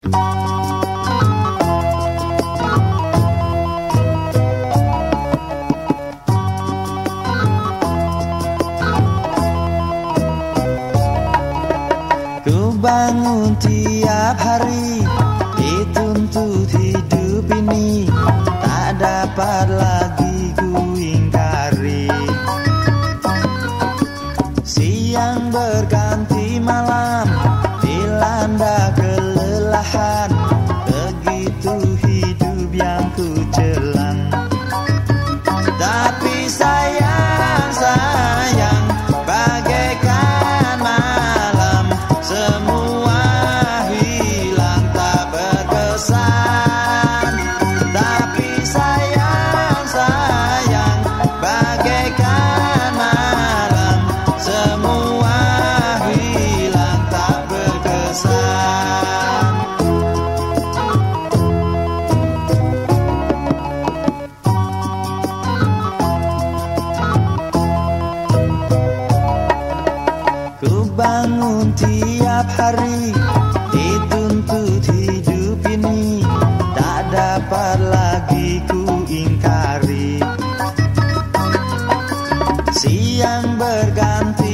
Ku bangun tiap hari Dituntut hidup ini. Tak dapat lagi ku ingkari. Siang berkah Tiap hari dituntut hidup ini Tak dapat lagi ku ingkari. Siang berganti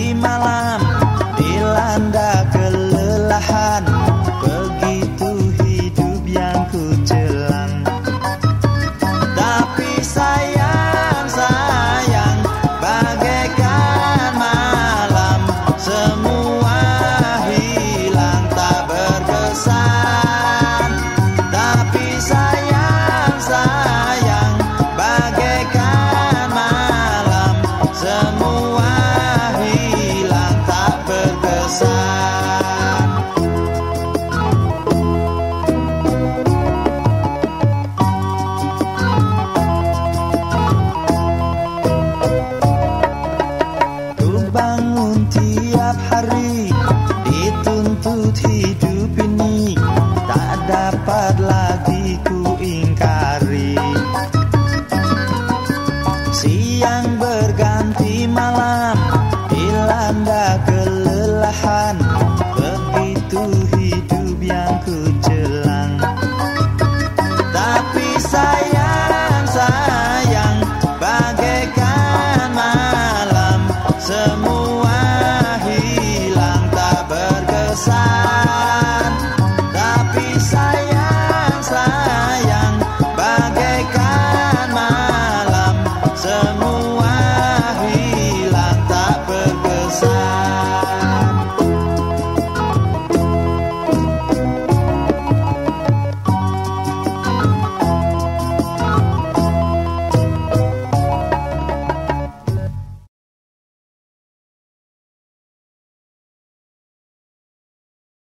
amor.